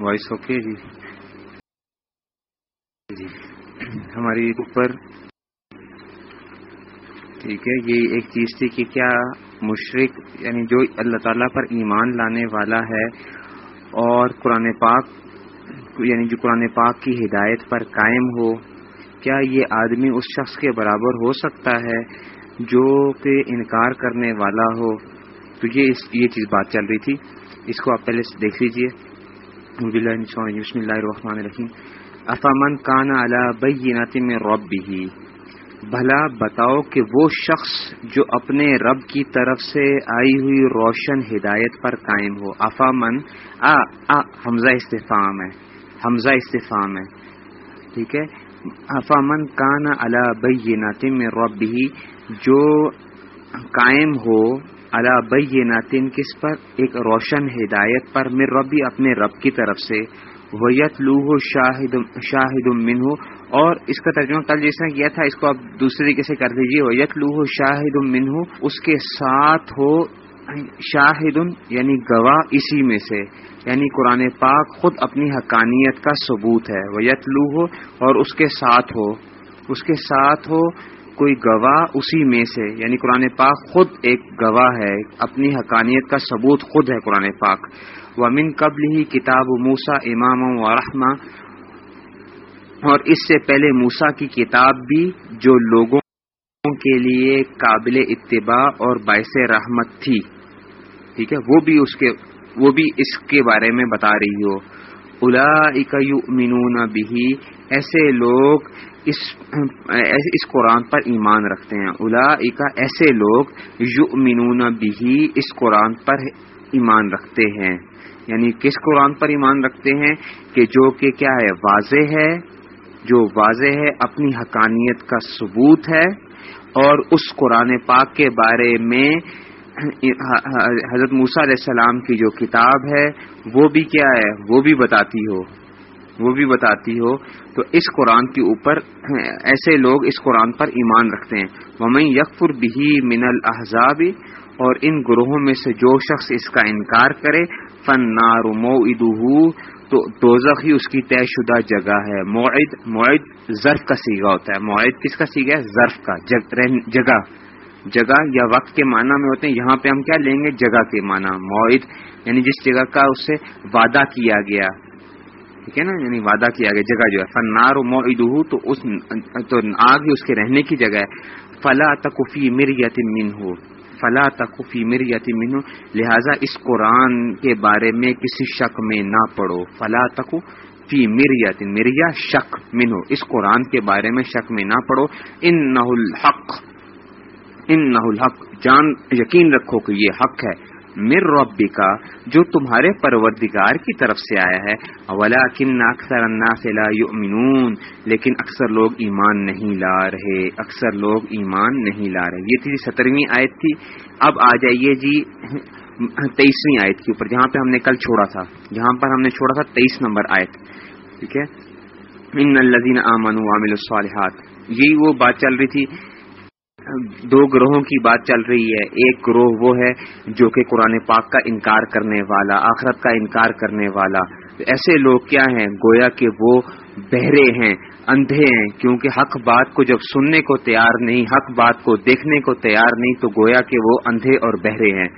Voice okay جی جی ہماری اوپر ٹھیک ہے یہ ایک چیز تھی کہ کیا مشرق یعنی جو اللہ تعالیٰ پر ایمان لانے والا ہے اور قرآن پاک یعنی جو قرآن پاک کی ہدایت پر قائم ہو کیا یہ آدمی اس شخص کے برابر ہو سکتا ہے جو کہ انکار کرنے والا ہو تو یہ چیز بات چل رہی تھی۔ اس کو آپ پہلے دیکھ لیجیے بسم اللہ الرحمن الرحیم افامن کان علی میں رب بھی بھلا بتاؤ کہ وہ شخص جو اپنے رب کی طرف سے آئی ہوئی روشن ہدایت پر قائم ہو. افامن آ آ، حمزہ استفام ہے. حمزہ استفام ہے. ٹھیک ہے؟ افامن کان علی بینات میں رب بھی جو قائم ہو اللہ بئی کس پر؟ ایک روشن ہدایت پر میر ربی اپنے رب کی طرف سے۔ ویت لوہ شاہد شاہد من ہو اور اس کا ترجمہ کل جس نے کیا تھا، اس کو آپ دوسرے طریقے سے کر دیجیے ویت لوہ شاہد من ہو اس کے ساتھ ہو شاہد یعنی گواہ، اسی میں سے۔ یعنی قرآن پاک خود اپنی حقانیت کا ثبوت ہے۔ ویت لوہ اور اس کے ساتھ ہو۔ اس کے ساتھ ہو کوئی گواہ اسی میں سے یعنی قرآن پاک خود ایک گواہ ہے، اپنی حقانیت کا ثبوت خود ہے قرآن پاک۔ ومن قبل ہی کتاب موسا امام و رحمہ اور اس سے پہلے موسا کی کتاب بھی جو لوگوں کے لیے قابل اتباع اور باعث رحمت تھی۔ ٹھیک ہے؟ وہ بھی اس کے، وہ بھی اس کے بارے میں بتا رہی ہو۔ الا یؤمنون بھی ایسے لوگ اس اس قرآن پر ایمان رکھتے ہیں۔ الا ایسے لوگ یؤمنون بھی اس قرآن پر ایمان رکھتے ہیں۔ یعنی کس قرآن پر ایمان رکھتے ہیں؟ کہ جو کہ کیا ہے؟ واضح ہے۔ جو واضح ہے، اپنی حقانیت کا ثبوت ہے۔ اور اس قرآن پاک کے بارے میں حضرت موسیٰ علیہ السلام کی جو کتاب ہے، وہ بھی کیا ہے؟ وہ بھی بتاتی ہو۔ وہ بھی بتاتی ہو، تو اس قرآن کے اوپر، ایسے لوگ اس قرآن پر ایمان رکھتے ہیں۔ ممئی یکفر بھی من الحضاب اور ان گروہوں میں سے جو شخص اس کا انکار کرے فن نارو تو دوزخ ہی اس کی طے شدہ جگہ ہے۔ معد معد ظرف کا سیگا ہوتا ہے۔ معد کس کا سیگا ہے؟ ظرف کا جگہ۔ جگہ یا وقت کے معنی میں ہوتے ہیں، یہاں پہ ہم کیا لیں گے؟ جگہ کے معنی۔ معد یعنی جس جگہ کا اس سے وعدہ کیا گیا۔ ٹھیک ہے نا؟ یعنی وعدہ کیا گیا جگہ جو ہے فنار و معدہ تو اس تو آگ اس کے رہنے کی جگہ ہے۔ فلا تکفی مر یتیم ہو فلا تکفی مر یتیم ہو لہذا اس قرآن کے بارے میں کسی شک میں نہ پڑو۔ فلا تکو فی مریت مریا شک منو اس قرآن کے بارے میں شک میں نہ پڑو۔ ان نہ الحق۔ ان نہ الحق۔ جان، یقین رکھو کہ یہ حق ہے۔ مر ربی کا جو تمہارے پروردگار کی طرف سے آیا ہے۔ اولا کن اکثر لا یؤمنون لیکن اکثر لوگ ایمان نہیں لا رہے۔ اکثر لوگ ایمان نہیں لا رہے۔ یہ تھی سترویں آیت تھی۔ اب آ جائیے جی تیئیسویں آیت کے اوپر، جہاں پہ ہم نے کل چھوڑا تھا۔ جہاں پر ہم نے چھوڑا تھا تیئیس نمبر آیت۔ ٹھیک ہے؟ ان الزین امن عامل الصالحات۔ یہی وہ بات چل رہی تھی۔ دو گروہوں کی بات چل رہی ہے۔ ایک گروہ وہ ہے جو کہ قرآن پاک کا انکار کرنے والا، آخرت کا انکار کرنے والا۔ ایسے لوگ کیا ہیں؟ گویا کہ وہ بہرے ہیں، اندھے ہیں۔ کیونکہ حق بات کو جب سننے کو تیار نہیں، حق بات کو دیکھنے کو تیار نہیں، تو گویا کہ وہ اندھے اور بہرے ہیں۔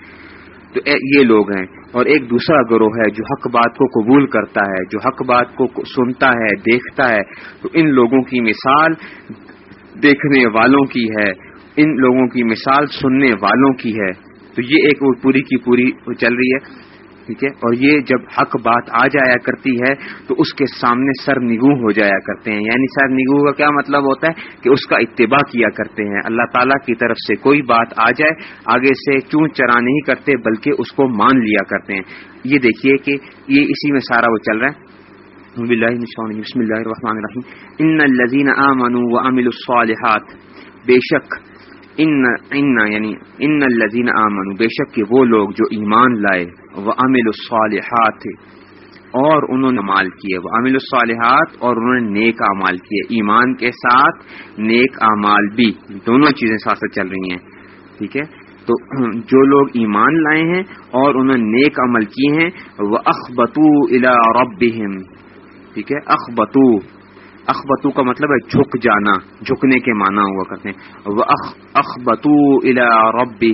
تو یہ لوگ ہیں۔ اور ایک دوسرا گروہ ہے جو حق بات کو قبول کرتا ہے، جو حق بات کو سنتا ہے، دیکھتا ہے۔ تو ان لوگوں کی مثال دیکھنے والوں کی ہے۔ ان لوگوں کی مثال سننے والوں کی ہے۔ تو یہ ایک پوری کی پوری چل رہی ہے، ٹھیک ہے؟ اور یہ جب حق بات آ جایا کرتی ہے، تو اس کے سامنے سر نگو ہو جایا کرتے ہیں۔ یعنی سر نگو کا کیا مطلب ہوتا ہے؟ کہ اس کا اتباع کیا کرتے ہیں۔ اللہ تعالیٰ کی طرف سے کوئی بات آ جائے، آگے سے چون چرا نہیں کرتے، بلکہ اس کو مان لیا کرتے ہیں۔ یہ دیکھیے کہ یہ اسی میں سارا وہ چل رہا ہے۔ بسم اللہ الرحمن الرحیم۔ ان الذين امنوا وعملوا الصالحات، بے شک ان ان یعنی ان الذين امنوا بے شک کہ وہ لوگ جو ایمان لائے، وعملوا الصالحات، اور انہوں نے مال کیے وہ امل الصالحات، اور انہوں نے نیک اعمال کیے، ایمان کے ساتھ نیک اعمال بھی، دونوں چیزیں ساتھ ساتھ چل رہی ہیں، ٹھیک ہے؟ تو جو لوگ ایمان لائے ہیں، اور انہوں نے نیک عمل کیے ہیں وہ اخبتو الا رب ٹھیک ہے؟ اخبتو اخبتو کا مطلب ہے جھک جانا، جھکنے کے معنی ہوا کرتے ہیں۔ وہ اخبتو الا رب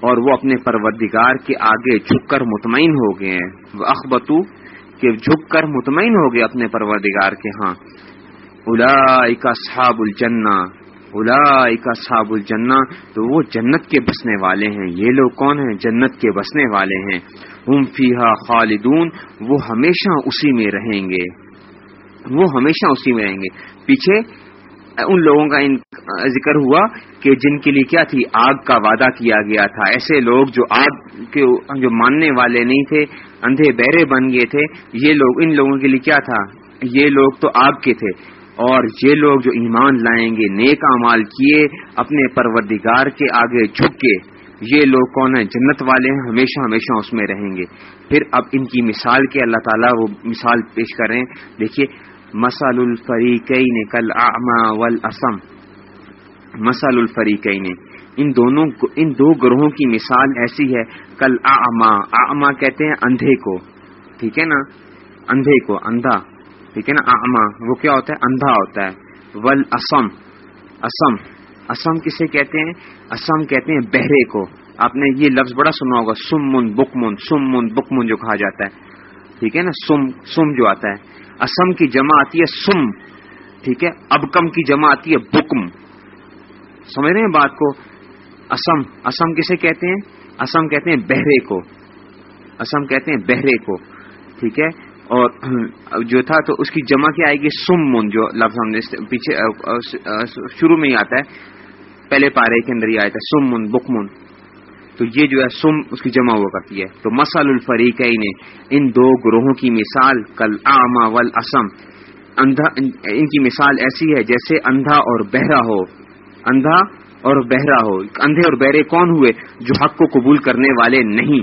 اور وہ اپنے پروردگار کے آگے جھک کر مطمئن ہو گئے ہیں۔ وہ اخبتو، کہ جھک کر مطمئن ہو گئے اپنے پروردگار کے ہاں۔ الا صحاب الجنہ الا صحاب الجنہ، تو وہ جنت کے بسنے والے ہیں۔ یہ لوگ کون ہیں؟ جنت کے بسنے والے ہیں۔ ہم فیحا خالدون، وہ ہمیشہ اسی میں رہیں گے۔ وہ ہمیشہ اسی میں رہیں گے۔ پیچھے ان لوگوں کا ان ذکر ہوا کہ جن کے لیے کیا تھی؟ آگ کا وعدہ کیا گیا تھا۔ ایسے لوگ جو آگ کے جو ماننے والے نہیں تھے، اندھے بہرے بن گئے تھے، یہ لوگ ان لوگوں کے لیے کیا تھا؟ یہ لوگ تو آگ کے تھے۔ اور یہ لوگ جو ایمان لائیں گے، نیک امال کیے، اپنے پروردگار کے آگے جھک کے، یہ لوگ کون ہیں؟ جنت والے ہیں، ہمیشہ ہمیشہ اس میں رہیں گے۔ پھر اب ان کی مثال کے اللہ تعالیٰ وہ مثال پیش کریں دیکھیے مسل الفریقین کل آما ولاسم مسل الفریقین۔ ان دونوں ان دو گروہوں کی مثال ایسی ہے کل آما آما کہتے ہیں اندھے کو۔ ٹھیک ہے نا؟ اندھے کو، اندھا۔ ٹھیک ہے نا؟ آما وہ کیا ہوتا ہے؟ اندھا ہوتا ہے۔ ول اسم۔ اسم اسم کسے کہتے ہیں؟ اسم کہتے ہیں بہرے کو۔ آپ نے یہ لفظ بڑا سنا ہوگا سم من بک من سم من بک من جو کہا جاتا ہے۔ ٹھیک ہے نا؟ سم سم جو آتا ہے۔ اسم کی جمع آتی ہے سم، ٹھیک ہے؟ ابکم کی جمع آتی ہے بکم۔ سمجھ رہے ہیں بات کو؟ اسم اسم کسے کہتے ہیں؟ اسم کہتے ہیں بہرے کو۔ اسم کہتے ہیں بہرے کو، ٹھیک ہے؟ اور جو تھا تو اس کی جمع کیا آئے گی سم من جو لفظ ہم نے پیچھے شروع میں ہی آتا ہے۔ پہلے پارے کے اندر ہی آیا تھا سم من بک من تو یہ جو ہے سم اس کی جمع ہوا کرتی ہے۔ تو مسل الفریق ان دو گروہوں کی مثال، کل آما ول اسم ان کی مثال ایسی ہے جیسے اندھا اور بہرا ہو۔ اندھا اور بہرا ہو۔ اندھے اور بہرے کون ہوئے؟ جو حق کو قبول کرنے والے نہیں۔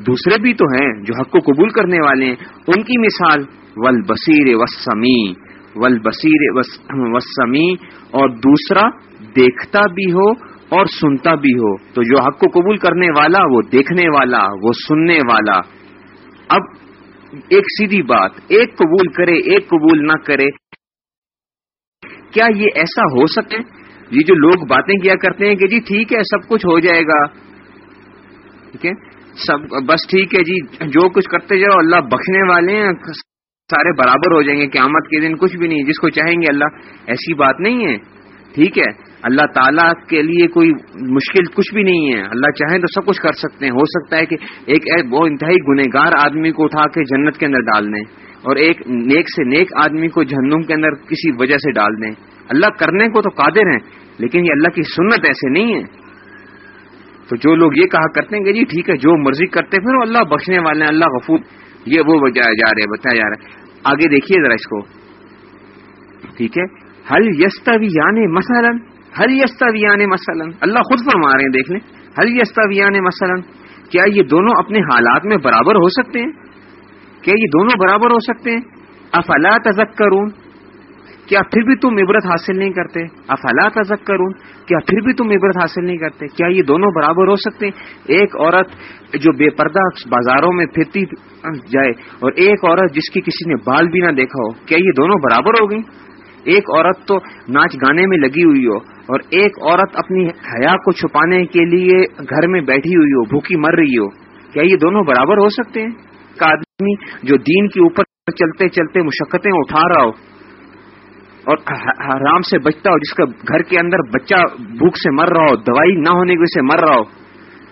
دوسرے بھی تو ہیں جو حق کو قبول کرنے والے ہیں۔ ان کی مثال ول بصیر وسمی ول بصیر وسمی اور دوسرا، دیکھتا بھی ہو اور سنتا بھی ہو تو جو حق کو قبول کرنے والا، وہ دیکھنے والا، وہ سننے والا۔ اب ایک سیدھی بات، ایک قبول کرے، ایک قبول نہ کرے۔ کیا یہ ایسا ہو سکے یہ جو لوگ باتیں کیا کرتے ہیں کہ جی ٹھیک ہے، سب کچھ ہو جائے گا۔ ٹھیک ہے؟ سب، بس ٹھیک ہے جی جو کچھ کرتے جاؤ، اللہ بخشنے والے ہیں، سارے برابر ہو جائیں گے۔ قیامت کے دن کچھ بھی نہیں، جس کو چاہیں گے اللہ، ایسی بات نہیں ہے۔ ٹھیک ہے؟ اللہ تعالیٰ کے لیے کوئی مشکل کچھ بھی نہیں ہے۔ اللہ چاہیں تو سب کچھ کر سکتے ہیں۔ ہو سکتا ہے کہ ایک وہ انتہائی گنہگار آدمی کو اٹھا کے جنت کے اندر ڈال دیں اور ایک نیک سے نیک آدمی کو جہنم کے اندر کسی وجہ سے ڈال دیں۔ اللہ کرنے کو تو قادر ہیں، لیکن یہ اللہ کی سنت ایسے نہیں ہے۔ تو جو لوگ یہ کہا کرتے ہیں کہ جی ٹھیک ہے، جو مرضی کرتے پھر اللہ بخشنے والے ہیں، اللہ غفور، یہ وہ جا رہے بتایا جا رہا ہے۔ آگے دیکھیے ذرا اس کو۔ ٹھیک ہے۔ ہل یستا بھی یعنی مثلاً؟ ہر یستویان مثلاً؟ اللہ خود فرما رہے ہیں، دیکھ لیں۔ ہر یستویان مثلاً؟ کیا یہ دونوں اپنے حالات میں برابر ہو سکتے ہیں؟ کیا یہ دونوں برابر ہو سکتے ہیں؟ افلا تذکرون؟ کیا پھر بھی تم عبرت حاصل نہیں کرتے؟ افلا تذکرون؟ کیا پھر بھی تم عبرت حاصل نہیں کرتے؟ کیا یہ دونوں برابر ہو سکتے ہیں؟ ایک عورت جو بے پردہ بازاروں میں پھرتی جائے اور ایک عورت جس کی کسی نے بال بھی نہ دیکھا ہو، کیا یہ دونوں برابر ہو گئی ایک عورت تو ناچ گانے میں لگی ہوئی ہو اور ایک عورت اپنی حیا کو چھپانے کے لیے گھر میں بیٹھی ہوئی ہو، بھوکی مر رہی ہو، کیا یہ دونوں برابر ہو سکتے ہیں؟ ایک آدمی جو دین کے اوپر چلتے چلتے مشقتیں اٹھا رہا ہو اور حرام سے بچتا ہو، جس کا گھر کے اندر بچہ بھوک سے مر رہا ہو، دوائی نہ ہونے کی وجہ سے مر رہا ہو،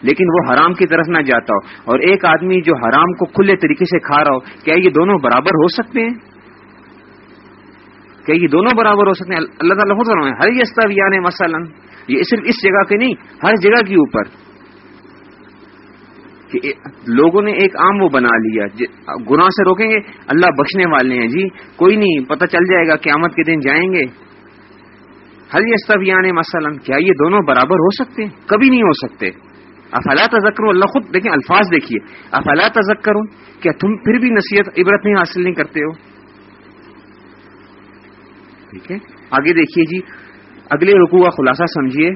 لیکن وہ حرام کی طرف نہ جاتا ہو۔ اور ایک آدمی جو حرام کو کھلے طریقے سے کھا رہا ہو، کیا یہ دونوں برابر ہو سکتے ہیں؟ کہ یہ دونوں برابر ہو سکتے ہیں۔ اللہ تعالیٰ خود فرمائے ہر یستویان مثلا، یہ صرف اس جگہ کے نہیں، ہر جگہ کے اوپر۔ کہ لوگوں نے ایک عام وہ بنا لیا۔ جی، گناہ سے روکیں گے، اللہ بخشنے والے ہیں۔ جی کوئی نہیں، پتہ چل جائے گا، قیامت کے دن جائیں گے۔ ہر یستویان مثلا، کیا یہ دونوں برابر ہو سکتے ہیں؟ کبھی نہیں ہو سکتے۔ افلا تذکر اللہ خود دیکھیں، الفاظ دیکھیے۔ افلا تذکر کیا تم پھر بھی نصیحت، عبرت نہیں حاصل نہیں کرتے ہو؟ ٹھیک ہے؟ آگے دیکھیے جی۔ اگلے رکو کا خلاصہ سمجھیے۔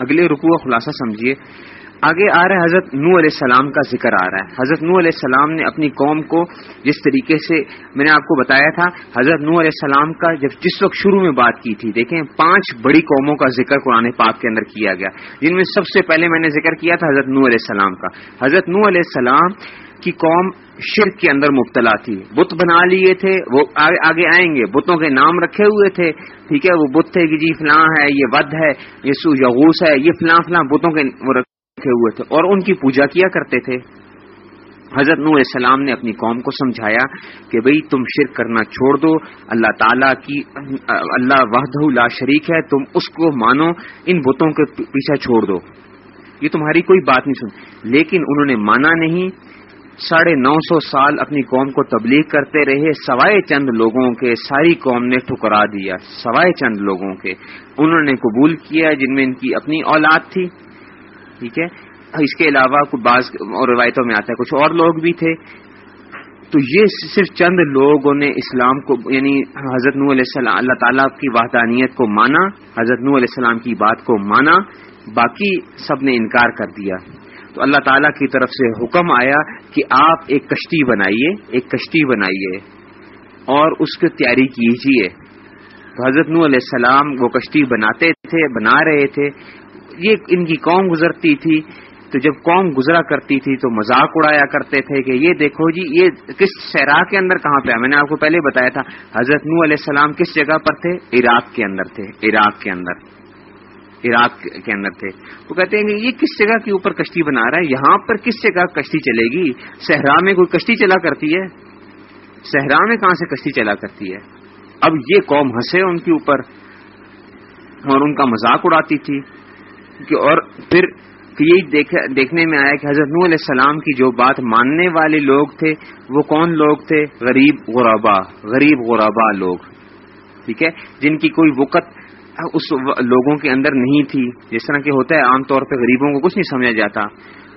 اگلے رکوع کا خلاصہ سمجھیے۔ آگے آ رہا ہے حضرت نو علیہ السلام کا ذکر آ رہا ہے۔ حضرت نو علیہ السلام نے اپنی قوم کو جس طریقے سے میں نے آپ کو بتایا تھا، حضرت نو علیہ السلام کا جب جس وقت شروع میں بات کی تھی، دیکھیں، پانچ بڑی قوموں کا ذکر قرآن پاک کے اندر کیا گیا۔ جن میں سب سے پہلے میں نے ذکر کیا تھا حضرت نو علیہ السلام کا۔ حضرت نو علیہ السلام کی قوم شرک کے اندر مبتلا تھی۔ بت بنا لیے تھے، وہ آگے آئیں گے۔ بتوں کے نام رکھے ہوئے تھے۔ ٹھیک ہے، وہ بت تھے کہ جی فلاں ہے، یہ ود ہے، یہ سو یغوس ہے، یہ فلاں فلاں بتوں کے رکھے ہوئے تھے۔ اور ان کی پوجا کیا کرتے تھے۔ حضرت نو السلام نے اپنی قوم کو سمجھایا کہ بھئی تم شرک کرنا چھوڑ دو۔ اللہ تعالیٰ کی اللہ وحدہ لا شریک ہے، تم اس کو مانو، ان بتوں کے پیچھے چھوڑ دو۔ یہ تمہاری کوئی بات نہیں سن۔ لیکن انہوں نے مانا نہیں ساڑھے نو سو سال اپنی قوم کو تبلیغ کرتے رہے، سوائے چند لوگوں کے، ساری قوم نے ٹھکرا دیا، سوائے چند لوگوں کے۔ انہوں نے قبول کیا جن میں ان کی اپنی اولاد تھی، ٹھیک ہے؟ اس کے علاوہ بعض اور روایتوں میں آتا ہے، کچھ اور لوگ بھی تھے۔ تو یہ صرف چند لوگوں نے اسلام کو یعنی حضرت نو علیہ السلام، اللہ تعالیٰ کی وحدانیت کو مانا، حضرت نو علیہ السلام کی بات کو مانا، باقی سب نے انکار کر دیا۔ تو اللہ تعالیٰ کی طرف سے حکم آیا کہ آپ ایک کشتی بنائیے، ایک کشتی بنائیے اور اس کی تیاری کیجیے تو حضرت نو علیہ السلام وہ کشتی بناتے تھے، بنا رہے تھے۔ یہ ان کی قوم گزرتی تھی۔ تو جب قوم گزرا کرتی تھی تو مذاق اڑایا کرتے تھے کہ یہ دیکھو جی یہ کس شہرا کے اندر کہاں پہ میں نے آپ کو پہلے بتایا تھا، حضرت نو علیہ السلام کس جگہ پر تھے؟ عراق کے اندر تھے، عراق کے اندر۔ عراق کے اندر تھے۔ وہ کہتے ہیں کہ یہ کس جگہ کے اوپر کشتی بنا رہا ہے؟ یہاں پر کس جگہ کشتی چلے گی؟ صحرا میں کوئی کشتی چلا کرتی ہے؟ صحرا میں کہاں سے کشتی چلا کرتی ہے؟ اب یہ قوم ہنسے ان کے اوپر اور ان کا مذاق اڑاتی تھی کہ اور پھر یہی دیکھنے میں آیا کہ حضرت نو علیہ السلام کی جو بات ماننے والے لوگ تھے، وہ کون لوگ تھے؟ غریب غربا غریب غربا لوگ، ٹھیک ہے؟ جن کی کوئی وقت اس لوگوں کے اندر نہیں تھی، جس طرح کہ ہوتا ہے، عام طور پہ غریبوں کو کچھ نہیں سمجھا جاتا۔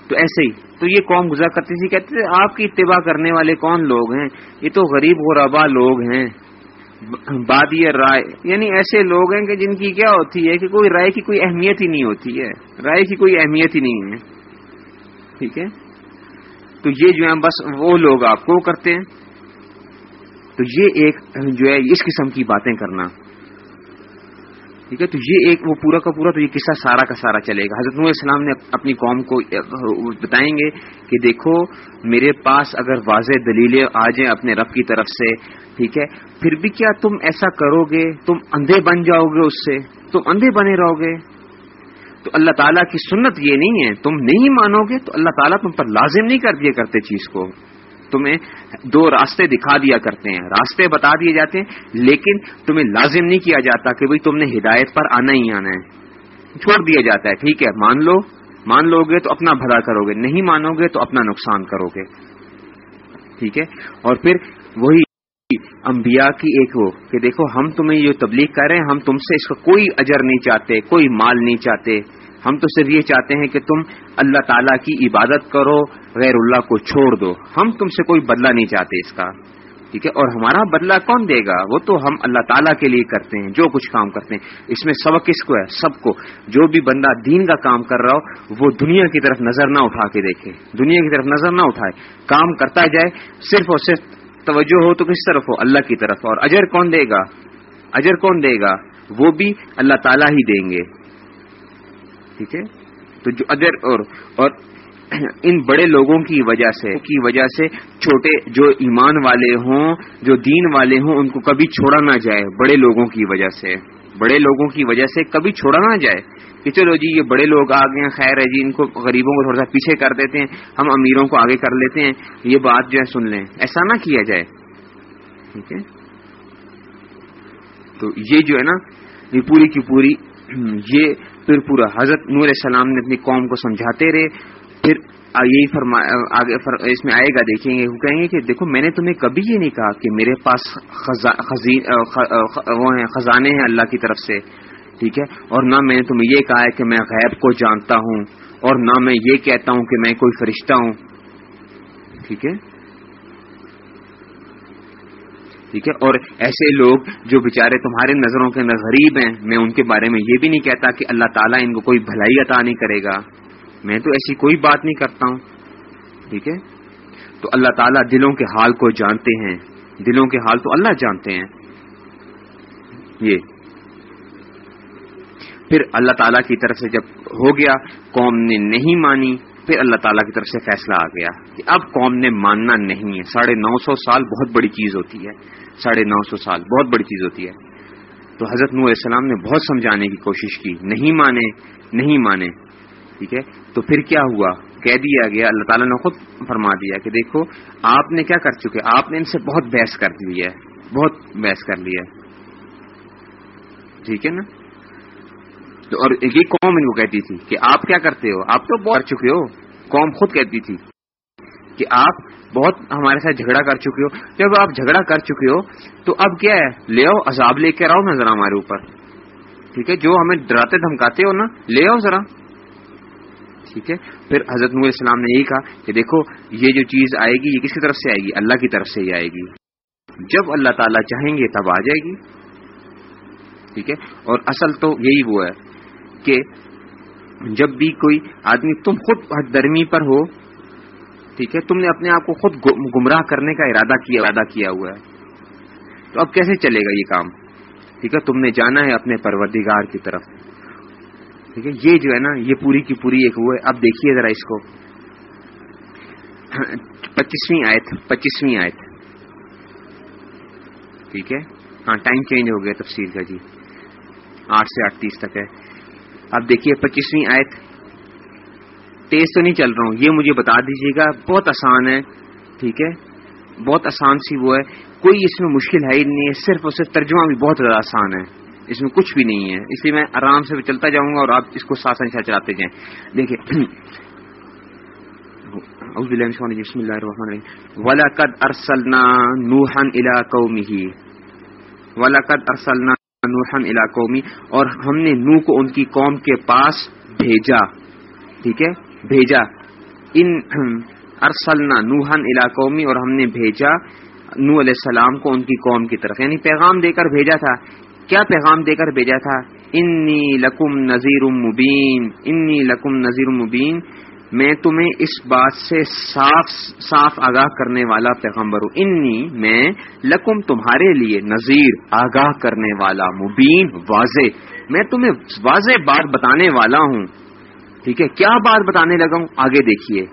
تو ایسے ہی، تو یہ قوم گزرا کرتی تھی، کہتے تھے، آپ کی اتباع کرنے والے کون لوگ ہیں؟ یہ تو غریب غربا لوگ ہیں۔ بادی رائے یعنی ایسے لوگ ہیں کہ جن کی کیا ہوتی ہے کہ کوئی رائے کی کوئی اہمیت ہی نہیں ہوتی ہے۔ رائے کی کوئی اہمیت ہی نہیں ہے۔ ٹھیک ہے؟ تو یہ جو ہے بس وہ لوگ آپ کو کرتے ہیں۔ تو یہ ایک جو ہے، اس قسم کی باتیں کرنا۔ ٹھیک ہے؟ تو یہ ایک وہ پورا کا پورا تو یہ قصہ سارا کا سارا چلے گا۔ حضرت السلام نے اپنی قوم کو بتائیں گے کہ دیکھو، میرے پاس اگر واضح دلیلیں آ جائیں اپنے رب کی طرف سے، ٹھیک ہے؟ پھر بھی کیا تم ایسا کرو گے؟ تم اندھے بن جاؤ گے اس سے؟ تم اندھے بنے رہو گے؟ تو اللہ تعالیٰ کی سنت یہ نہیں ہے، تم نہیں مانو گے تو اللہ تعالیٰ تم پر لازم نہیں کر دیا کرتے چیز کو۔ تمہیں دو راستے دکھا دیا کرتے ہیں۔ راستے بتا دیے جاتے ہیں، لیکن تمہیں لازم نہیں کیا جاتا کہ بھئی تم نے ہدایت پر آنا ہی آنا ہے۔ چھوڑ دیا جاتا ہے، ٹھیک ہے، مان لو۔ مان لو گے تو اپنا بھلا کرو گے، نہیں مانو گے تو اپنا نقصان کرو گے۔ ٹھیک ہے؟ اور پھر وہی انبیاء کی ایک وہ کہ دیکھو، ہم تمہیں یہ تبلیغ کر رہے ہیں، ہم تم سے اس کا کوئی اجر نہیں چاہتے، کوئی مال نہیں چاہتے۔ ہم تو صرف یہ چاہتے ہیں کہ تم اللہ تعالیٰ کی عبادت کرو، غیر اللہ کو چھوڑ دو۔ ہم تم سے کوئی بدلہ نہیں چاہتے اس کا۔ ٹھیک ہے؟ اور ہمارا بدلہ کون دے گا؟ وہ تو ہم اللہ تعالیٰ کے لیے کرتے ہیں، جو کچھ کام کرتے ہیں۔ اس میں سبق کس کو ہے؟ سب کو۔ جو بھی بندہ دین کا کام کر رہا ہو، وہ دنیا کی طرف نظر نہ اٹھا کے دیکھے۔ دنیا کی طرف نظر نہ اٹھائے۔ کام کرتا جائے، صرف اور صرف توجہ ہو تو کس طرف ہو؟ اللہ کی طرف۔ اور اجر کون دے گا؟ اجر کون دے گا؟ وہ بھی اللہ تعالیٰ ہی دیں گے۔ ٹھیک ہے؟ تو جو اجر اور اور ان بڑے لوگوں کی وجہ سے، کی وجہ سے چھوٹے جو ایمان والے ہوں، جو دین والے ہوں، ان کو کبھی چھوڑا نہ جائے، بڑے لوگوں کی وجہ سے۔ بڑے لوگوں کی وجہ سے کبھی چھوڑا نہ جائے۔ کہ چلو جی یہ بڑے لوگ آ گئے ہیں، خیر ہے جی ان کو غریبوں کو تھوڑا سا پیچھے کر دیتے ہیں، ہم امیروں کو آگے کر لیتے ہیں، یہ بات جو ہے سن لیں۔ ایسا نہ کیا جائے۔ ٹھیک ہے؟ تو یہ جو ہے نا، یہ پوری کی پوری، یہ پھر پورا حضرت نور السلام نے اپنی قوم کو سمجھاتے رہے۔ پھر یہی آگے اس میں آئے گا، دیکھیں گے، وہ کہیں گے کہ دیکھو، میں نے تمہیں کبھی یہ نہیں کہا کہ میرے پاس وہ ہیں، خزانے ہیں اللہ کی طرف سے، ٹھیک ہے؟ اور نہ میں نے تمہیں یہ کہا ہے کہ میں غیب کو جانتا ہوں، اور نہ میں یہ کہتا ہوں کہ میں کوئی فرشتہ ہوں، ٹھیک ہے؟ ٹھیک ہے؟ اور ایسے لوگ جو بےچارے تمہارے نظروں کے اندر غریب ہیں، میں ان کے بارے میں یہ بھی نہیں کہتا کہ اللہ تعالیٰ ان کو کوئی بھلائی عطا نہیں کرے گا۔ میں تو ایسی کوئی بات نہیں کرتا ہوں۔ ٹھیک ہے؟ تو اللہ تعالیٰ دلوں کے حال کو جانتے ہیں۔ دلوں کے حال تو اللہ جانتے ہیں۔ یہ۔ پھر اللہ تعالیٰ کی طرف سے جب ہو گیا، قوم نے نہیں مانی۔ پھر اللہ تعالیٰ کی طرف سے فیصلہ آ گیا کہ اب قوم نے ماننا نہیں ہے۔ ساڑھے نو سو سال بہت بڑی چیز ہوتی ہے۔ ساڑھے نو سو سال بہت بڑی چیز ہوتی ہے۔ تو حضرت نور السلام نے بہت سمجھانے کی کوشش کی۔ نہیں مانے نہیں مانے۔ ٹھیک ہے؟ تو پھر کیا ہوا؟ کہہ دیا گیا، اللہ تعالیٰ نے خود فرما دیا کہ دیکھو، آپ نے کیا کر چکے؟ آپ نے ان سے بہت بحث کر لی ہے۔ بہت بحث کر لی ہے۔ ٹھیک ہے نا؟ اور یہ قوم ان کو کہتی تھی کہ آپ کیا کرتے ہو؟ آپ تو بہت چکے ہو۔ قوم خود کہتی تھی کہ آپ بہت ہمارے ساتھ جھگڑا کر چکے ہو۔ جب آپ جھگڑا کر چکے ہو، تو اب کیا ہے؟ لے آؤ، عذاب لے کے آؤ نا ذرا ہمارے اوپر۔ ٹھیک ہے؟ جو ہمیں ڈراتے، دھمکاتے ہو نا، لے آؤ ذرا۔ ٹھیک ہے؟ پھر حضرت نور اسلام نے یہی کہا کہ دیکھو، یہ جو چیز آئے گی، یہ کس کی طرف سے آئے گی؟ اللہ کی طرف سے ہی آئے گی۔ جب اللہ تعالیٰ چاہیں گے تب آ جائے گی۔ ٹھیک ہے؟ اور اصل تو یہی وہ ہے۔ کہ جب بھی کوئی آدمی تم خود درمی پر ہو، ٹھیک ہے، تم نے اپنے آپ کو خود گمراہ کرنے کا ارادہ کیا ارادہ کیا ہوا ہے۔ تو اب کیسے چلے گا یہ کام؟ ٹھیک ہے، تم نے جانا ہے اپنے پروردگار کی طرف۔ ٹھیک ہے، یہ جو ہے نا، یہ پوری کی پوری ایک وہ ہے۔ اب دیکھیے ذرا اس کو۔ پچیسویں آیت پچیسویں آیت۔ ٹھیک ہے۔ ہاں ٹائم چینج ہو گیا تفصیل کا جی۔ آٹھ سے آٹھ تیس تک ہے۔ اب دیکھیے پچیسویں آیت۔ تیز تو نہیں چل رہا ہوں، یہ مجھے بتا دیجیے گا، بہت آسان ہے، ٹھیک ہے؟ بہت آسان سی وہ ہے۔ کوئی اس میں مشکل ہے ہی نہیں ہے، صرف اور صرف ترجمہ بھی بہت زیادہ آسان ہے۔ اس میں کچھ بھی نہیں ہے، اس لیے میں آرام سے چلتا جاؤں گا اور آپ اس کو ساتھ ساتھ چلاتے جائیں۔ دیکھیے۔ بسم اللہ الرحمن الرحیم۔ ولاقد ارسلنا نوحن الى قومه۔ ولاقد ارسلنا نوحن الى قومی، اور ہم نے نو کو ان کی قوم کے پاس بھیجا۔ ٹھیک ہے؟ بھیجا۔ ان ارسلنا نوحن الى قومی، اور ہم نے بھیجا نو علیہ السلام کو ان کی قوم کی طرف۔ یعنی پیغام دے کر بھیجا تھا۔ کیا پیغام دے کر بھیجا تھا؟ انی لکم نذیر مبین، انی لکم نذیر مبین میں تمہیں اس بات سے صاف صاف آگاہ کرنے والا پیغمبر ہوں۔ انی میں لکم تمہارے لیے نذیر، آگاہ کرنے والا، مبین، واضح۔ میں تمہیں واضح بات بتانے والا ہوں۔ ٹھیک ہے؟ کیا بات بتانے لگا ہوں؟ آگے دیکھیے۔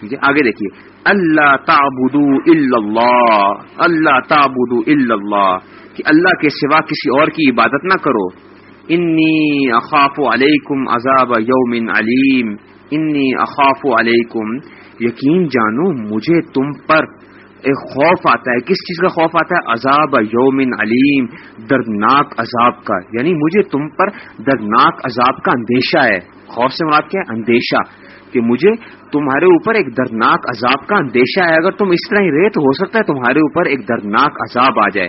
ٹھیک ہے؟ آگے دیکھیے۔ اللہ تابدو اللہ اللہ تابدو اللہ، کہ اللہ کے سوا کسی اور کی عبادت نہ کرو۔ انی اخاف علیکم عذاب یوم علیم انی اخاف علیکم یقین جانو، مجھے تم پر ایک خوف آتا ہے. کس چیز کا خوف آتا ہے؟ عذاب یوم علیم. دردناک عذاب کا. یعنی مجھے تم پر دردناک عذاب کا اندیشہ ہے. خوف سے مراد کیا ہے؟ اندیشہ. کہ مجھے تمہارے اوپر ایک دردناک عذاب کا اندیشہ ہے. اگر تم اس طرح ہی رہے تو ہو سکتا ہے، تمہارے اوپر ایک دردناک عذاب آ جائے.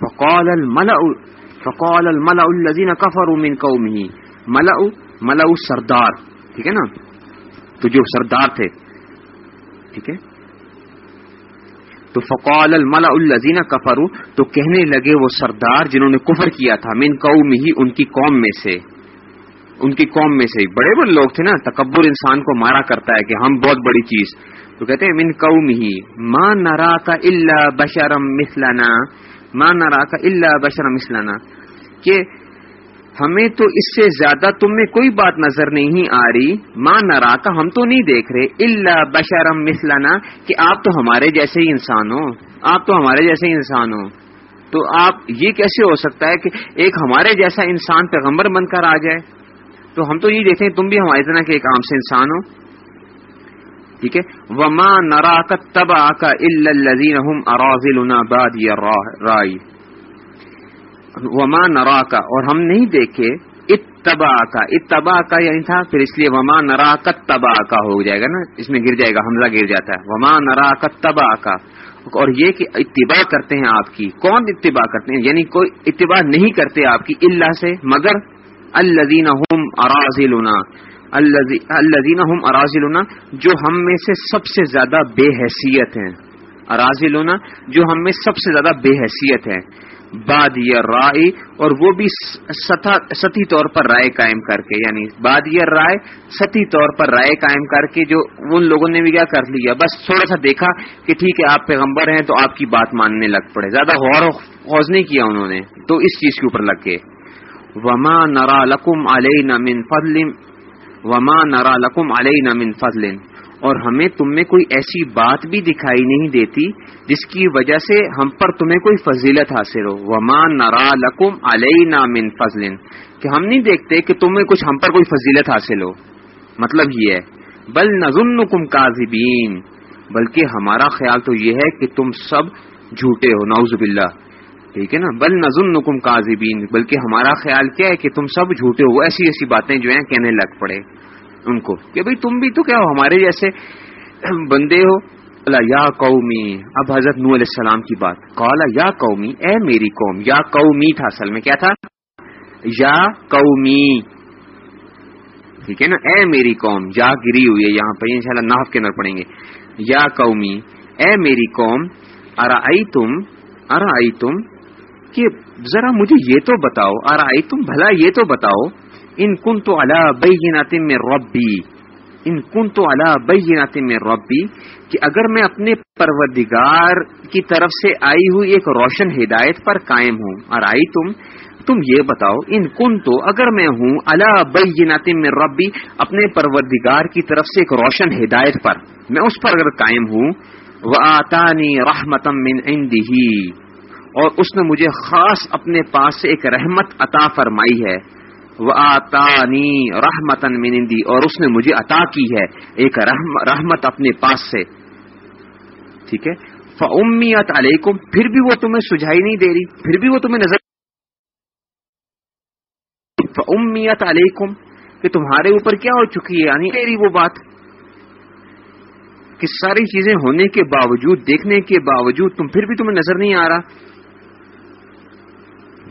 فقال الملأ فقال الملأ الذين كفروا من قومه. ملأ ملأ سردار. ٹھیک ہے نا؟ تو جو سردار تھے. ٹھیک ہے؟ تو فقال الملأ الذين كفروا، تو کہنے لگے وہ سردار جنہوں نے کفر کیا تھا، من قومه، ان کی قوم میں سے. ان کی قوم میں سے بڑے بڑے لوگ تھے نا، تکبر انسان کو مارا کرتا ہے کہ ہم بہت بڑی چیز. تو کہتے ہیں، من قومه، ما نراك الا بشرا مثلنا. نہ کا اللہ بشر مسلانا کہ ہمیں تو اس سے زیادہ تم میں کوئی بات نظر نہیں آ رہی۔ ماں نہ کا ہم تو نہیں دیکھ رہے۔ اللہ بشرم مسلانا کہ آپ تو ہمارے جیسے ہی انسان ہو۔ آپ تو ہمارے جیسے ہی انسان ہو۔ تو آپ یہ کیسے ہو سکتا ہے کہ ایک ہمارے جیسا انسان پیغمبر بن کر آ جائے؟ تو ہم تو یہ دیکھیں تم بھی ہماری طرح کے ایک عام سے انسان ہو۔ ٹھیک ہے؟ وما نرا کا تبا کا الزین وما نرا کا اور ہم نہیں دیکھے اتبا کا اتبا کا یعنی تھا، پھر اس لیے وما نرا کا تبا کا ہو جائے گا نا، اس میں گر جائے گا حمزہ گر جاتا ہے۔ وما نرا کا تبا کا اور یہ کہ اتباع کرتے ہیں آپ کی۔ کون اتباع کرتے ہیں؟ یعنی کوئی اتباع نہیں کرتے آپ کی اللہ سے، مگر الزین اراضل الزین ہم اراضی جو ہم میں سے سب سے زیادہ بے حیثیت ہیں۔ ارازلونا جو ہم میں سب سے زیادہ بے حیثیت ہے بادی رائے اور وہ بھی ستی طور پر رائے قائم کر کے یعنی بادی رائے ستی طور پر رائے قائم کر کے جو ان لوگوں نے بھی کیا کر لیا۔ بس تھوڑا سا دیکھا کہ ٹھیک ہے، آپ پیغمبر ہیں تو آپ کی بات ماننے لگ پڑے۔ زیادہ غور و خوض نہیں کیا انہوں نے، تو اس چیز کے اوپر لگ کے۔ وما نرا لکم علیہ نمن فضل وما نرا لکم علیہ نمن فضل۔ اور ہمیں تم میں کوئی ایسی بات بھی دکھائی نہیں دیتی جس کی وجہ سے ہم پر تمہیں کوئی فضیلت حاصل ہو۔ وما نرا لکم علیہ من فضل۔ کہ ہم نہیں دیکھتے کہ تمہیں کچھ ہم پر کوئی فضیلت حاصل ہو۔ مطلب یہ ہے، بل نظن کم کازبین بلکہ ہمارا خیال تو یہ ہے کہ تم سب جھوٹے ہو۔ نعوذ باللہ۔ ٹھیک ہے نا؟ بل نظن کم کازبین بلکہ ہمارا خیال کیا ہے کہ تم سب جھوٹے ہو۔ ایسی ایسی باتیں جو ہیں کہنے لگ پڑے۔ ان کو کہ بھئی تم بھی تو کیا ہو، ہمارے جیسے بندے ہو۔ اللہ یا قومی، اب حضرت نو علیہ السلام کی بات۔ کالا یا قومی، اے میری قوم، یا قومی تھا اصل میں، کیا تھا؟ یا قومی۔ ٹھیک ہے نا؟ اے میری قوم، یا گری ہوئی ہے یہاں پہ ان شاء ناف کے اندر پڑیں گے۔ یا قومی، اے میری قوم ارا تم ارا تم کہ ذرا مجھے یہ تو بتاؤ ارا تم بھلا یہ تو بتاؤ ان کن تو اللہ بئی میں ربی. ان کن تو اللہ بئی میں ربی کہ اگر میں اپنے پروردگار کی طرف سے آئی ہوئی ایک روشن ہدایت پر قائم ہوں، اور آئی تم تم یہ بتاؤ، ان کن تو اگر میں ہوں اللہ بئی میں ربی، اپنے پروردگار کی طرف سے ایک روشن ہدایت پر، میں اس پر اگر قائم ہوں وہ آتانی رحمتم من اور اس نے مجھے خاص اپنے پاس سے ایک رحمت عطا فرمائی ہے۔ وہ آتانی رحمتن منندی اور اس نے مجھے عطا کی ہے ایک رحم، رحمت اپنے پاس سے۔ ٹھیک ہے؟ فمیت علیکم پھر بھی وہ تمہیں سجھائی نہیں دے رہی، پھر بھی وہ تمہیں نظر فمیت علیکم کہ تمہارے اوپر کیا ہو چکی ہے؟ یعنی تیری وہ بات۔ کہ ساری چیزیں ہونے کے باوجود، دیکھنے کے باوجود تم پھر بھی تمہیں نظر نہیں آ رہا۔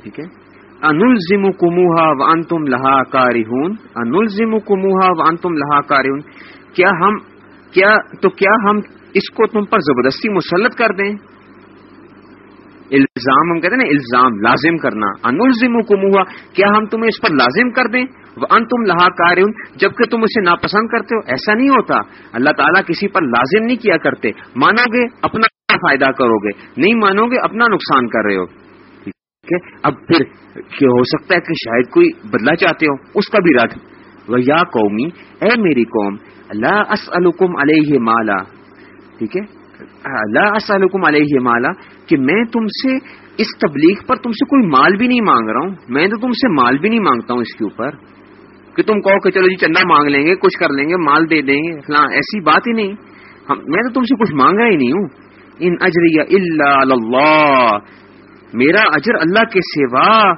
ٹھیک ہے؟ انلزم کموہا وان تم لہا کارہون؟ انلزم کموہا وان تم لہا کارہون؟ کیا ہم کیا تو کیا ہم اس کو تم پر زبردستی مسلط کر دیں؟ الزام ہم کہتے ہیں نا، الزام لازم کرنا۔ انلزم کموہا کیا ہم تمہیں اس پر لازم کر دیں؟ ان تم لہا کارون جبکہ تم اسے ناپسند کرتے ہو، ایسا نہیں ہوتا۔ اللہ تعالیٰ کسی پر لازم نہیں کیا کرتے۔ مانو گے، اپنا فائدہ کرو گے۔ نہیں مانو گے، اپنا نقصان کر رہے ہو۔ اب پھر ہو سکتا ہے کہ شاید کوئی بدلا چاہتے ہو؟ اس کا بھی رد۔ یا قومی، اے میری قوم اللہ اسلکم علیہ مالا۔ ٹھیک ہے؟ اللہ اسلکم علیہ مالا، کہ میں تم سے اس تبلیغ پر تم سے کوئی مال بھی نہیں مانگ رہا ہوں۔ میں تو تم سے مال بھی نہیں مانگتا ہوں اس کے اوپر۔ کہ تم کہو کہ چلو جی چندہ مانگ لیں گے، کچھ کر لیں گے، مال دے دیں گے، فلاں، ایسی بات ہی نہیں۔ میں تو تم سے کچھ مانگا ہی نہیں ہوں۔ ان اجریہ اللہ۔ میرا اجر اللہ کے سوا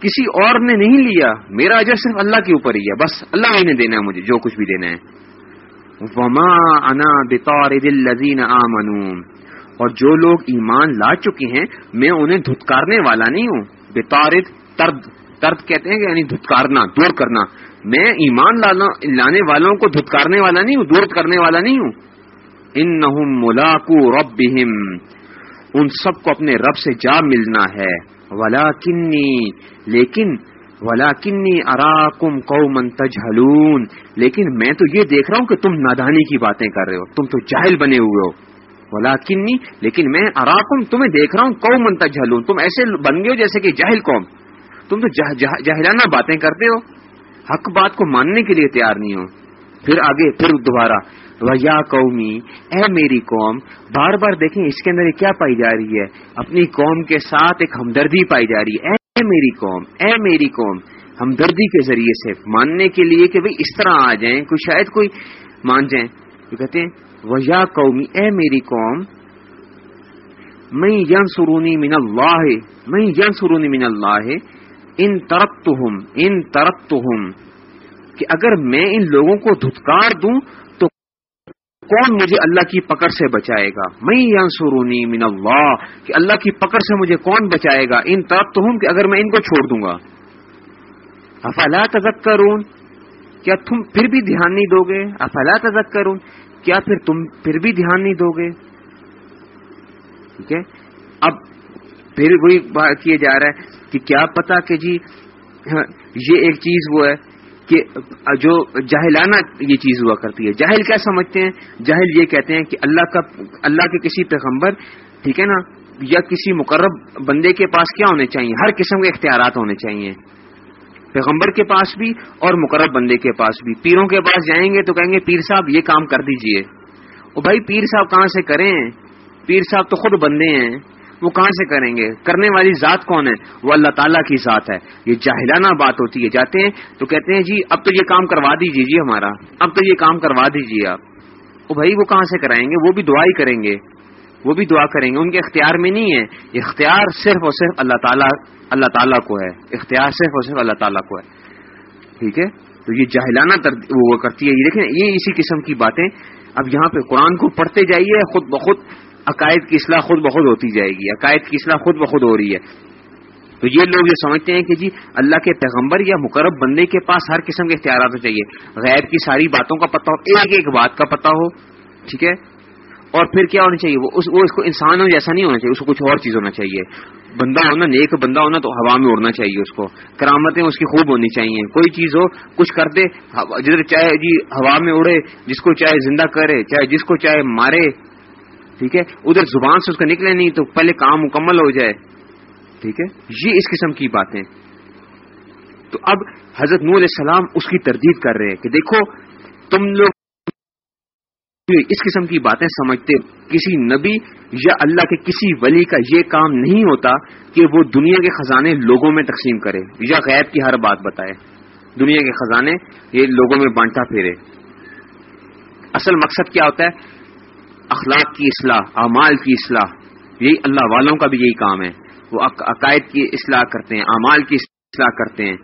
کسی اور نے نہیں لیا۔ میرا اجر صرف اللہ کے اوپر ہی ہے۔ بس اللہ ہی نے دینا ہے مجھے، جو کچھ بھی دینا ہے۔ وما انا بطارد آمنون اور جو لوگ ایمان لا چکے ہیں، میں انہیں دھتکارنے والا نہیں ہوں۔ بطارد، ترد ترد کہتے ہیں کہ یعنی دھتکارنا، دور کرنا۔ میں ایمان لانے والوں کو دھتکارنے والا نہیں ہوں، دور کرنے والا نہیں ہوں۔ ان ملاقو ربہم ان سب کو اپنے رب سے جا ملنا ہے۔ ولا کنی لیکن ولا کنی اراکم قومن تجہلون لیکن میں تو یہ دیکھ رہا ہوں کہ تم نادانی کی باتیں کر رہے ہو۔ تم تو جاہل بنے ہوئے ہو۔ ولا کنی لیکن میں اراکم تمہیں دیکھ رہا ہوں قومن تجہلون تم ایسے بن گئے ہو جیسے کہ جاہل قوم۔ تم تو جاہلانہ باتیں کرتے ہو۔ حق بات کو ماننے کے لیے تیار نہیں ہو۔ پھر آگے پھر دوبارہ۔ یا قومی، اے میری قوم، بار بار دیکھیں اس کے اندر کیا پائی جا رہی ہے؟ اپنی قوم کے ساتھ ایک ہمدردی پائی جا رہی ہے۔ اے میری قوم، اے میری قوم، ہمدردی کے ذریعے سے ماننے کے لیے کہ بھئی اس طرح آ جائیں، کوئی شاید کوئی مان جائیں۔ تو کہتے ہیں، وہ یا قومی، اے میری قوم میں ین سرونی من اللہ میں ین سرونی من اللہ، ان ترق ان ترق کہ اگر میں ان لوگوں کو دھتکار دوں کون مجھے اللہ کی پکڑ سے بچائے گا؟ میں سرونی من اللہ، کہ اللہ کی پکڑ سے مجھے کون بچائے گا؟ ان طرف تو ہوں کہ اگر میں ان کو چھوڑ دوں گا۔ افلا تذک کرون کیا تم پھر بھی دھیان نہیں دو گے؟ افلا تذک کرون کیا پھر تم پھر بھی دھیان نہیں دو گے؟ ٹھیک ہے؟ اب پھر وہی کیا جا رہا ہے کہ کیا پتا کہ جی ہاں، یہ ایک چیز وہ ہے کہ جو جاہلانہ یہ چیز ہوا کرتی ہے۔ جاہل کیا سمجھتے ہیں؟ جاہل یہ کہتے ہیں کہ اللہ کا اللہ کے کسی پیغمبر، ٹھیک ہے نا؟ یا کسی مقرب بندے کے پاس کیا ہونے چاہیے؟ ہر قسم کے اختیارات ہونے چاہیے۔ پیغمبر کے پاس بھی اور مقرب بندے کے پاس بھی۔ پیروں کے پاس جائیں گے تو کہیں گے، پیر صاحب یہ کام کر دیجیے۔ وہ بھائی، پیر صاحب کہاں سے کریں؟ پیر صاحب تو خود بندے ہیں۔ وہ کہاں سے کریں گے؟ کرنے والی ذات کون ہے؟ وہ اللہ تعالیٰ کی ذات ہے۔ یہ جاہلانہ بات ہوتی ہے۔ جاتے ہیں تو کہتے ہیں جی اب تو یہ کام کروا دیجیے جی ہمارا۔ اب تو یہ کام کروا دیجیے آپ۔ وہ بھائی، وہ کہاں سے کرائیں گے؟ وہ بھی دعا ہی کریں گے۔ وہ بھی دعا کریں گے۔ ان کے اختیار میں نہیں ہے۔ اختیار صرف اور صرف اللہ تعالیٰ اللہ تعالیٰ کو ہے۔ اختیار صرف اور صرف اللہ تعالیٰ کو ہے۔ ٹھیک ہے؟ تو یہ جاہلانہ وہ کرتی ہے۔ یہ دیکھیں، یہ اسی قسم کی باتیں۔ اب یہاں پہ قرآن کو پڑھتے جائیے، خود بخود عقائد کی اصلاح خود بخود ہوتی جائے گی، عقائد کی اصلاح خود بخود ہو رہی ہے۔ تو یہ لوگ یہ سمجھتے ہیں کہ جی اللہ کے پیغمبر یا مقرب بندے کے پاس ہر قسم کے اختیارات چاہیے۔ غیر کی ساری باتوں کا پتہ ہو، ایک ایک بات کا پتہ ہو، ٹھیک ہے؟ اور پھر کیا ہونا چاہیے؟ وہ اس وہ اس کو انسان ہو جیسا نہیں ہونا چاہیے، اس کو کچھ اور چیز ہونا چاہیے۔ بندہ ہونا نیک، بندہ ہونا تو ہوا میں اڑنا چاہیے اس کو۔ کرامتیں اس کی خوب ہونی چاہیے۔ کوئی چیز ہو، کچھ کر دے جدھر چاہے جی ہوا میں اڑے، جس کو چاہے زندہ کرے، چاہے جس کو چاہے مارے ٹھیک ہے؟ ادھر زبان سے اس کا نکلے نہیں تو پہلے کام مکمل ہو جائے۔ ٹھیک ہے؟ یہ اس قسم کی باتیں۔ تو اب حضرت نور علیہ السلام اس کی تردید کر رہے ہیں کہ دیکھو، تم لوگ اس قسم کی باتیں سمجھتے، کسی نبی یا اللہ کے کسی ولی کا یہ کام نہیں ہوتا کہ وہ دنیا کے خزانے لوگوں میں تقسیم کرے۔ یا غیب کی ہر بات بتائے۔ دنیا کے خزانے یہ لوگوں میں بانٹا پھیرے۔ اصل مقصد کیا ہوتا ہے؟ اخلاق کی اصلاح، اعمال کی اصلاح، یہی اللہ والوں کا بھی یہی کام ہے۔ وہ عقائد کی اصلاح کرتے ہیں، اعمال کی اصلاح کرتے ہیں۔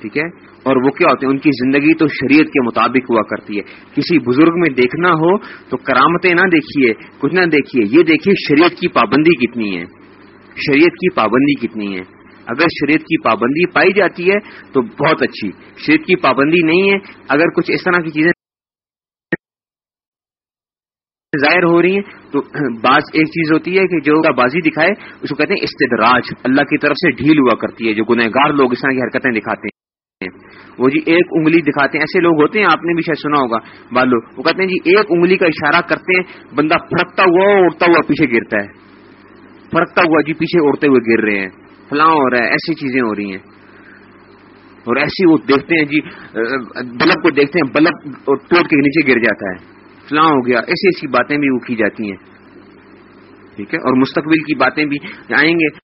ٹھیک ہے؟ اور وہ کیا ہوتے ہیں؟ ان کی زندگی تو شریعت کے مطابق ہوا کرتی ہے۔ کسی بزرگ میں دیکھنا ہو تو کرامتیں نہ دیکھیے، کچھ نہ دیکھیے، یہ دیکھیے شریعت کی پابندی کتنی ہے۔ شریعت کی پابندی کتنی ہے۔ اگر شریعت کی پابندی پائی جاتی ہے تو بہت اچھی۔ شریعت کی پابندی نہیں ہے، اگر کچھ اس طرح کی چیزیں ظاہر ہو رہی ہیں تو بعض ایک چیز ہوتی ہے کہ جو بازی دکھائے، اس کو کہتے ہیں استدراج۔ اللہ کی طرف سے ڈھیل ہوا کرتی ہے، جو گنہ گار لوگ اس طرح کی حرکتیں دکھاتے ہیں۔ وہ جی ایک انگلی دکھاتے ہیں، ایسے لوگ ہوتے ہیں، آپ نے بھی شاید سنا ہوگا۔ بالو، وہ کہتے ہیں جی ایک انگلی کا اشارہ کرتے ہیں، بندہ پھڑکتا ہوا اڑتا ہوا پیچھے گرتا ہے۔ پھڑکتا ہوا جی پیچھے اڑتے ہوئے گر رہے ہیں۔ فلاں ہو رہا ہے، ایسی چیزیں ہو رہی ہیں۔ اور ایسی وہ دیکھتے ہیں جی بلب کو دیکھتے ہیں، بلب ٹوٹ کے نیچے گر جاتا ہے۔ فلاں ہو گیا، ایسی ایسی باتیں بھی وہ کی جاتی ہیں۔ ٹھیک ہے؟ اور مستقبل کی باتیں بھی آئیں گے۔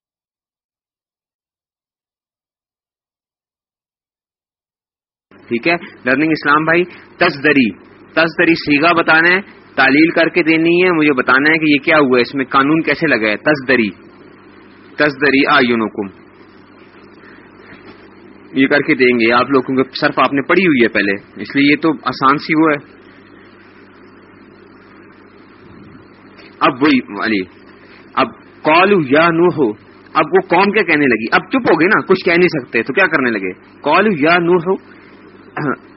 ٹھیک ہے؟ لرننگ اسلام بھائی، تصدری۔ تصدری سیگا بتانا ہے، تعلیل کر کے دینی ہے، مجھے بتانا ہے کہ یہ کیا ہوا ہے، اس میں قانون کیسے لگا ہے؟ تصدری۔ تصدری آ یہ کر کے دیں گے۔ آپ لوگوں کے صرف آپ نے پڑھی ہوئی ہے پہلے، اس لیے یہ تو آسان سی وہ ہے۔ اب وہی علی، اب کالو یا نو ہو اب وہ قوم کیا کہنے لگی؟ اب چپ ہو گئے نا، کچھ کہہ نہیں سکتے، تو کیا کرنے لگے؟ کالو یا نو ہو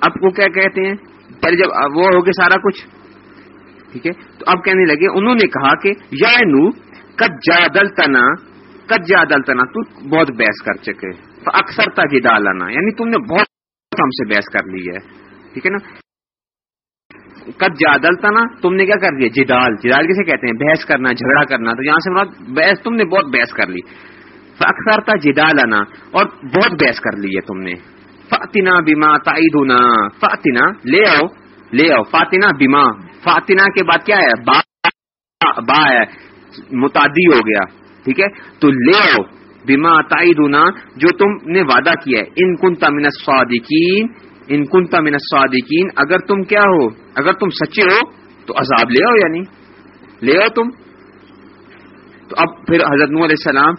اب وہ کیا کہتے ہیں؟ پہلے جب وہ ہو گیا سارا کچھ، ٹھیک ہے؟ تو اب کہنے لگے، انہوں نے کہا کہ یا نو کت جا تنا کت جا دل تنا تو بہت بحث کر چکے اکثر تھا جدا یعنی تم نے بہت ہم سے بحث کر لی ہے، ٹھیک ہے نا؟ کب جادلتا نا تم نے کیا کر دیا؟ جدال جدال کسے کہتے ہیں؟ بحث کرنا، جھگڑا کرنا۔ تو یہاں سے بحث، تم نے بہت بحث کر لی۔ اکثر تھا جدال آنا اور بہت بحث کر لی ہے تم نے۔ فاتنا بیما تائیدنا فاتنا لے آؤ لے آؤ۔ فاتنا بیما فاتنا کے بعد کیا ہے؟ با با ہے۔ متعدی ہو گیا۔ ٹھیک ہے؟ تو لے آؤ۔ بیما تائیدنا جو تم نے وعدہ کیا ہے۔ ان کن تمن صادقین ان کنتا من الصادقین، اگر تم کیا ہو؟ اگر تم سچے ہو، تو عذاب لے آؤ یعنی۔ لے آؤ تم۔ تو اب پھر حضرت نو علیہ السلام،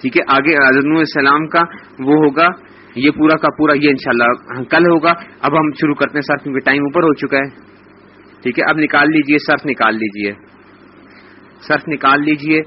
ٹھیک ہے، آگے حضرت نو علیہ السلام کا وہ ہوگا، یہ پورا کا پورا یہ انشاءاللہ کل ہوگا۔ اب ہم شروع کرتے ہیں سر کیونکہ ٹائم اوپر ہو چکا ہے۔ ٹھیک ہے، اب نکال لیجیے، صرف نکال لیجیے۔ صرف نکال لیجیے۔